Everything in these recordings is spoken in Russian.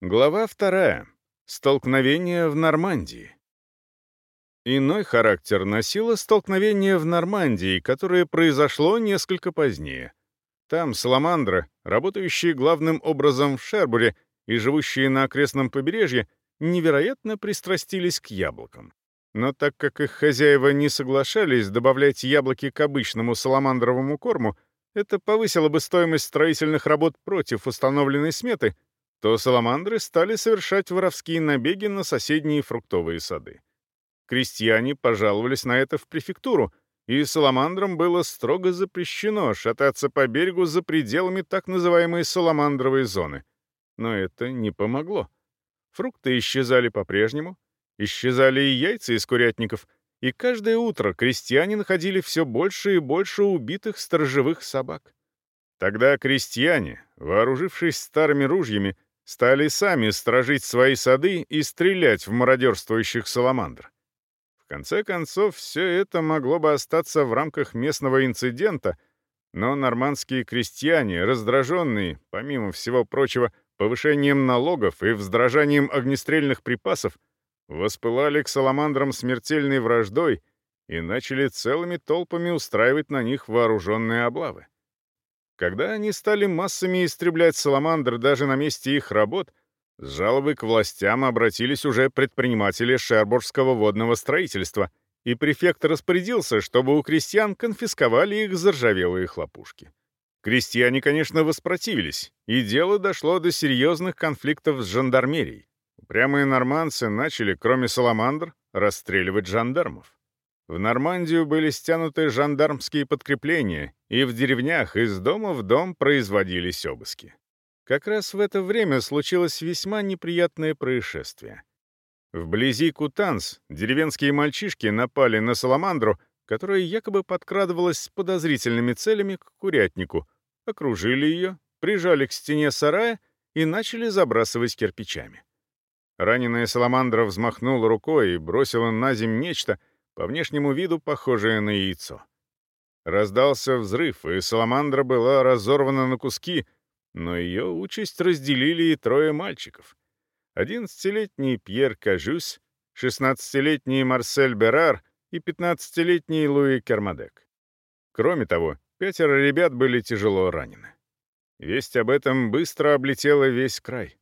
Глава вторая. Столкновение в Нормандии. Иной характер носило столкновение в Нормандии, которое произошло несколько позднее. Там саламандры, работающие главным образом в Шербуре и живущие на окрестном побережье, невероятно пристрастились к яблокам. Но так как их хозяева не соглашались добавлять яблоки к обычному саламандровому корму, это повысило бы стоимость строительных работ против установленной сметы — то саламандры стали совершать воровские набеги на соседние фруктовые сады. Крестьяне пожаловались на это в префектуру, и саламандрам было строго запрещено шататься по берегу за пределами так называемой саламандровой зоны. Но это не помогло. Фрукты исчезали по-прежнему, исчезали и яйца из курятников, и каждое утро крестьяне находили все больше и больше убитых сторожевых собак. Тогда крестьяне, вооружившись старыми ружьями, стали сами сторожить свои сады и стрелять в мародерствующих саламандр. В конце концов, все это могло бы остаться в рамках местного инцидента, но нормандские крестьяне, раздраженные, помимо всего прочего, повышением налогов и вздражанием огнестрельных припасов, воспылали к саламандрам смертельной враждой и начали целыми толпами устраивать на них вооруженные облавы. Когда они стали массами истреблять саламандр даже на месте их работ, с жалобой к властям обратились уже предприниматели Шербургского водного строительства, и префект распорядился, чтобы у крестьян конфисковали их заржавелые хлопушки. Крестьяне, конечно, воспротивились, и дело дошло до серьезных конфликтов с жандармерией. Упрямые норманцы начали, кроме саламандр, расстреливать жандармов. В Нормандию были стянуты жандармские подкрепления, и в деревнях из дома в дом производились обыски. Как раз в это время случилось весьма неприятное происшествие. Вблизи Кутанс деревенские мальчишки напали на саламандру, которая якобы подкрадывалась с подозрительными целями к курятнику, окружили ее, прижали к стене сарая и начали забрасывать кирпичами. Раненая саламандра взмахнула рукой и бросила на земь нечто, по внешнему виду похожее на яйцо. Раздался взрыв, и саламандра была разорвана на куски, но ее участь разделили и трое мальчиков. Одиннадцатилетний Пьер Кажюс, шестнадцатилетний Марсель Берар и пятнадцатилетний Луи Кермадек. Кроме того, пятеро ребят были тяжело ранены. Весть об этом быстро облетела весь край.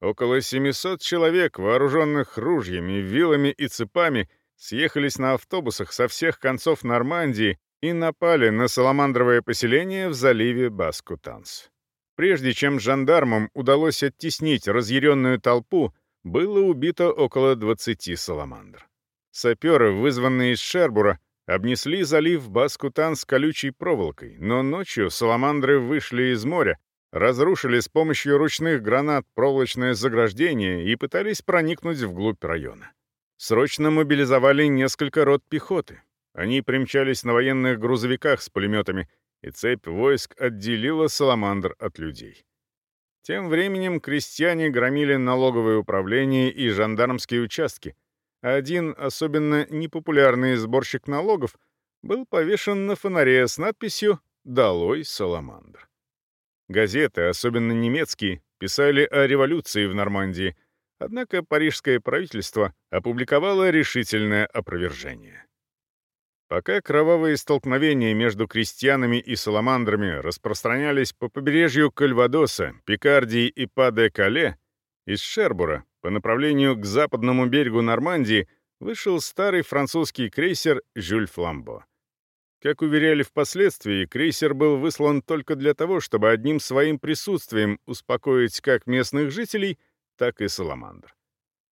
Около 700 человек, вооруженных ружьями, вилами и цепами, съехались на автобусах со всех концов Нормандии и напали на саламандровое поселение в заливе Баскутанс. Прежде чем жандармам удалось оттеснить разъяренную толпу, было убито около 20 саламандр. Саперы, вызванные из Шербура, обнесли залив Баскутанс колючей проволокой, но ночью саламандры вышли из моря, разрушили с помощью ручных гранат проволочное заграждение и пытались проникнуть вглубь района. Срочно мобилизовали несколько рот пехоты. Они примчались на военных грузовиках с пулеметами, и цепь войск отделила Саламандр от людей. Тем временем крестьяне громили налоговые управления и жандармские участки, а один особенно непопулярный сборщик налогов был повешен на фонаре с надписью «Долой Саламандр». Газеты, особенно немецкие, писали о революции в Нормандии — Однако парижское правительство опубликовало решительное опровержение. Пока кровавые столкновения между крестьянами и саламандрами распространялись по побережью Кальвадоса, Пикардии и Па-де-Кале, из Шербура по направлению к западному берегу Нормандии вышел старый французский крейсер «Жюль Фламбо». Как уверяли впоследствии, крейсер был выслан только для того, чтобы одним своим присутствием успокоить как местных жителей, так и саламандр.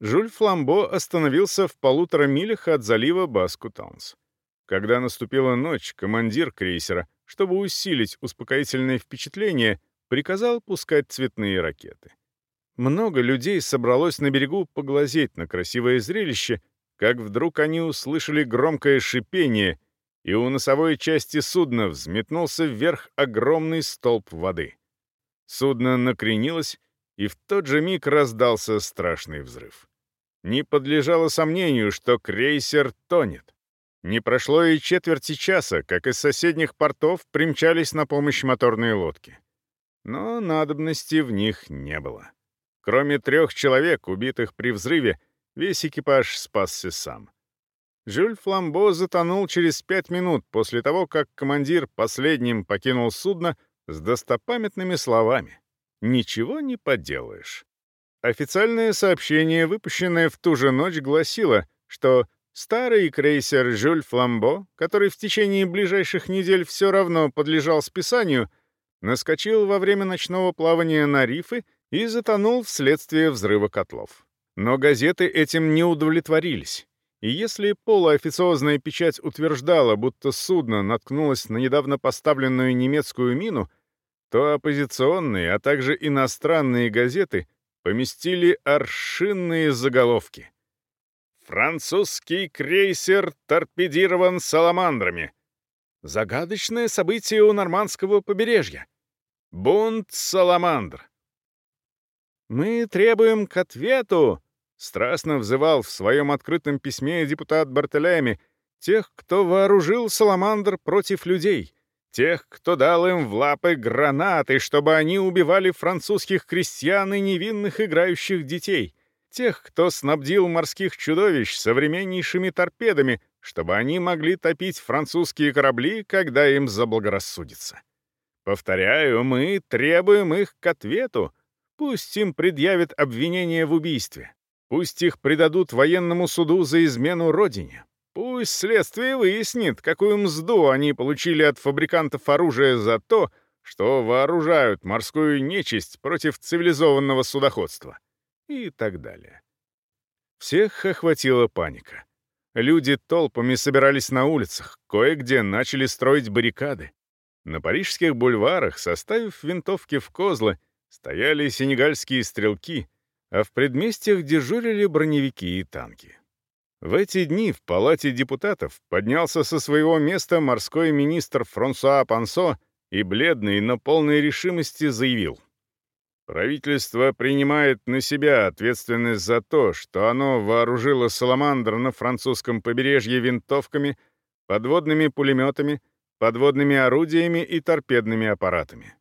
Жюль Фламбо остановился в полутора милях от залива Баскутаунс. Когда наступила ночь, командир крейсера, чтобы усилить успокоительное впечатление, приказал пускать цветные ракеты. Много людей собралось на берегу поглазеть на красивое зрелище, как вдруг они услышали громкое шипение, и у носовой части судна взметнулся вверх огромный столб воды. Судно накренилось и в тот же миг раздался страшный взрыв. Не подлежало сомнению, что крейсер тонет. Не прошло и четверти часа, как из соседних портов примчались на помощь моторные лодки. Но надобности в них не было. Кроме трех человек, убитых при взрыве, весь экипаж спасся сам. Жюль Фламбо затонул через пять минут после того, как командир последним покинул судно с достопамятными словами «Ничего не поделаешь». Официальное сообщение, выпущенное в ту же ночь, гласило, что старый крейсер «Жюль Фламбо», который в течение ближайших недель все равно подлежал списанию, наскочил во время ночного плавания на рифы и затонул вследствие взрыва котлов. Но газеты этим не удовлетворились. И если полуофициозная печать утверждала, будто судно наткнулось на недавно поставленную немецкую мину, то оппозиционные, а также иностранные газеты поместили аршинные заголовки. «Французский крейсер торпедирован саламандрами», «Загадочное событие у нормандского побережья», «Бунт саламандр», «Мы требуем к ответу», — страстно взывал в своем открытом письме депутат Бартелеми, тех, кто вооружил Саламандр против людей, тех, кто дал им в лапы гранаты, чтобы они убивали французских крестьян и невинных играющих детей, тех, кто снабдил морских чудовищ современнейшими торпедами, чтобы они могли топить французские корабли, когда им заблагорассудится. Повторяю, мы требуем их к ответу, Пусть им предъявят обвинение в убийстве. Пусть их предадут военному суду за измену родине. Пусть следствие выяснит, какую мзду они получили от фабрикантов оружия за то, что вооружают морскую нечисть против цивилизованного судоходства. И так далее. Всех охватила паника. Люди толпами собирались на улицах, кое-где начали строить баррикады. На парижских бульварах, составив винтовки в козлы, стояли сенегальские стрелки, а в предместьях дежурили броневики и танки. В эти дни в Палате депутатов поднялся со своего места морской министр Франсуа Пансо и бледный, но полной решимости заявил. Правительство принимает на себя ответственность за то, что оно вооружило «Саламандр» на французском побережье винтовками, подводными пулеметами, подводными орудиями и торпедными аппаратами.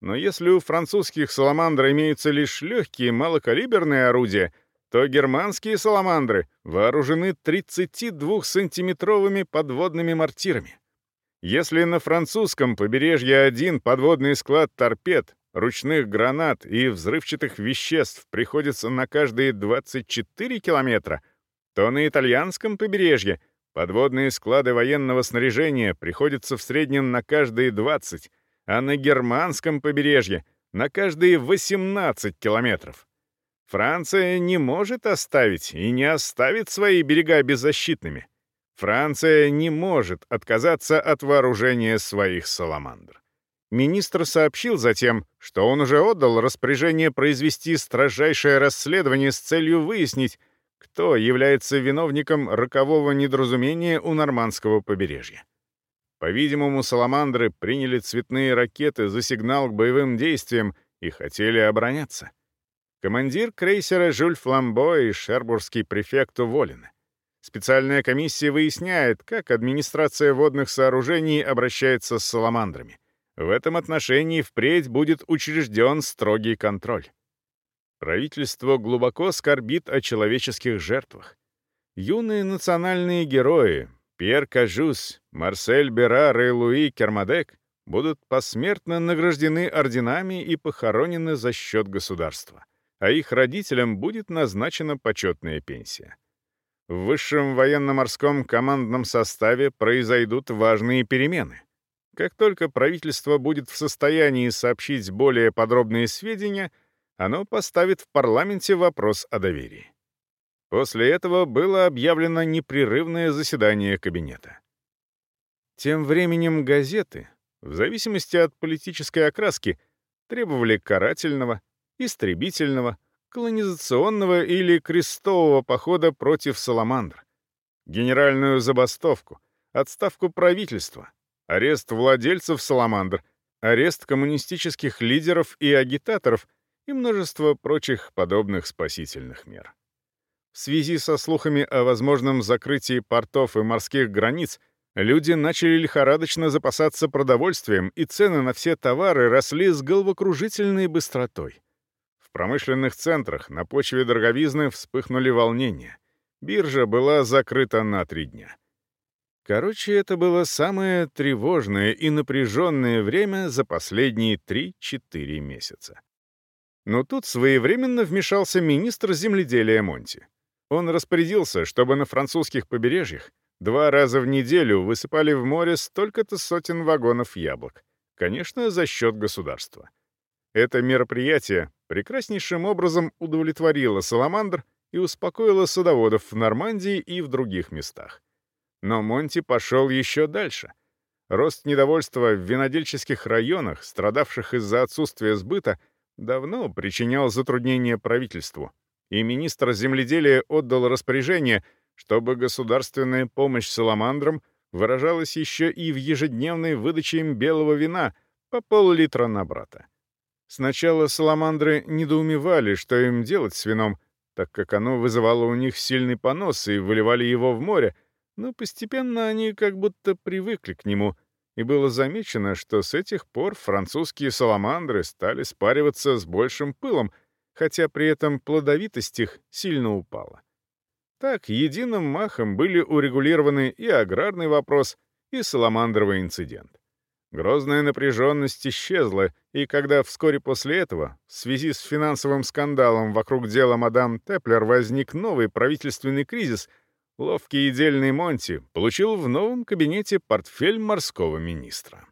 Но если у французских «Саламандр» имеются лишь легкие малокалиберные орудия, то германские «Саламандры» вооружены 32-сантиметровыми подводными мортирами. Если на французском побережье один подводный склад торпед, ручных гранат и взрывчатых веществ приходится на каждые 24 километра, то на итальянском побережье подводные склады военного снаряжения приходятся в среднем на каждые 20 а на германском побережье — на каждые 18 километров. Франция не может оставить и не оставит свои берега беззащитными. Франция не может отказаться от вооружения своих саламандр. Министр сообщил затем, что он уже отдал распоряжение произвести строжайшее расследование с целью выяснить, кто является виновником рокового недоразумения у нормандского побережья. По-видимому, саламандры приняли цветные ракеты за сигнал к боевым действиям и хотели обороняться. Командир крейсера Жюль Фламбо и шербургский префект уволены. Специальная комиссия выясняет, как администрация водных сооружений обращается с саламандрами. В этом отношении впредь будет учрежден строгий контроль. Правительство глубоко скорбит о человеческих жертвах. Юные национальные герои, Пьер Кажус, Марсель Берар и Луи Кермадек будут посмертно награждены орденами и похоронены за счет государства, а их родителям будет назначена почетная пенсия. В высшем военно-морском командном составе произойдут важные перемены. Как только правительство будет в состоянии сообщить более подробные сведения, оно поставит в парламенте вопрос о доверии. После этого было объявлено непрерывное заседание кабинета. Тем временем газеты, в зависимости от политической окраски, требовали карательного, истребительного, колонизационного или крестового похода против Саламандр, генеральную забастовку, отставку правительства, арест владельцев Саламандр, арест коммунистических лидеров и агитаторов и множество прочих подобных спасительных мер. В связи со слухами о возможном закрытии портов и морских границ, люди начали лихорадочно запасаться продовольствием, и цены на все товары росли с головокружительной быстротой. Промышленных центрах на почве дороговизны вспыхнули волнения. Биржа была закрыта на три дня. Короче, это было самое тревожное и напряженное время за последние 3-4 месяца. Но тут своевременно вмешался министр земледелия Монти. Он распорядился, чтобы на французских побережьях два раза в неделю высыпали в море столько-то сотен вагонов яблок. Конечно, за счет государства. Это мероприятие прекраснейшим образом удовлетворило Саламандр и успокоило садоводов в Нормандии и в других местах. Но Монти пошел еще дальше. Рост недовольства в винодельческих районах, страдавших из-за отсутствия сбыта, давно причинял затруднения правительству, и министр земледелия отдал распоряжение, чтобы государственная помощь саламандрам выражалась еще и в ежедневной выдаче им белого вина по пол-литра на брата. Сначала саламандры недоумевали, что им делать с вином, так как оно вызывало у них сильный понос и выливали его в море, но постепенно они как будто привыкли к нему, и было замечено, что с этих пор французские саламандры стали спариваться с большим пылом, хотя при этом плодовитость их сильно упала. Так, единым махом были урегулированы и аграрный вопрос, и саламандровый инцидент. Грозная напряженность исчезла, и когда вскоре после этого, в связи с финансовым скандалом вокруг дела мадам Теплер, возник новый правительственный кризис, ловкий и дельный Монти получил в новом кабинете портфель морского министра.